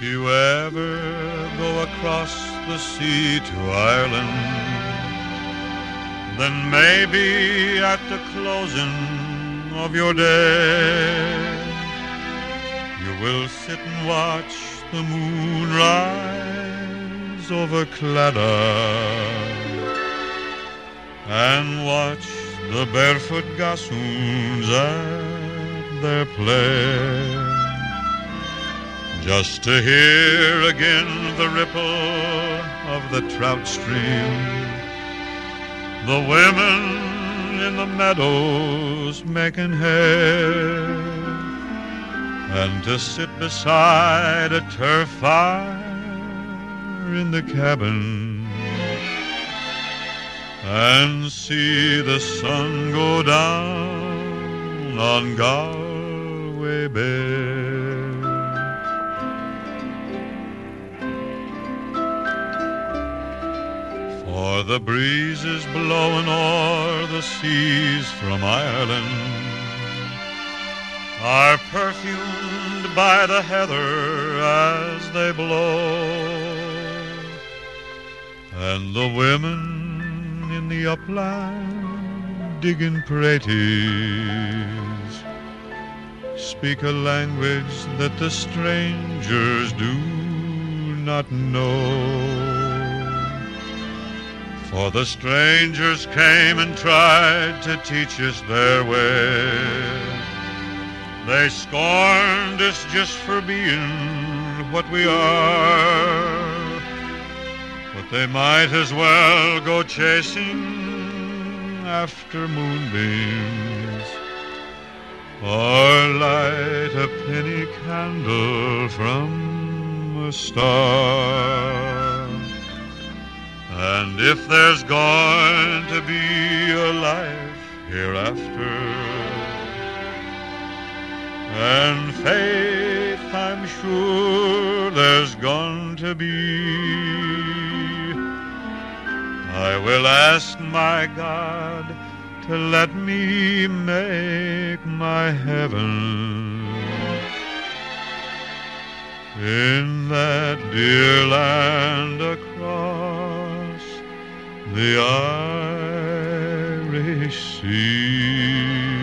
If you ever go across the sea to Ireland, then maybe at the closing of your day, you will sit and watch the moon rise over Claddagh and watch the barefoot gossoons at their play. Just to hear again the ripple of the trout stream, the women in the meadows making hay, and to sit beside a turf fire in the cabin. And see the sun go down on Galway Bay. The breeze is blowing o'er the seas from Ireland are perfumed by the heather as they blow, and the women in the upland digging praties speak a language that the strangers do not know. For the strangers came and tried to teach us their way. They scorned us just for being what we are. But they might as well go chasing after moonbeams or light a penny candle from a star. And if there's going to be a life hereafter, and faith I'm sure there's going to be, I will ask my God to let me make my heaven in that dear land across the Irish Sea.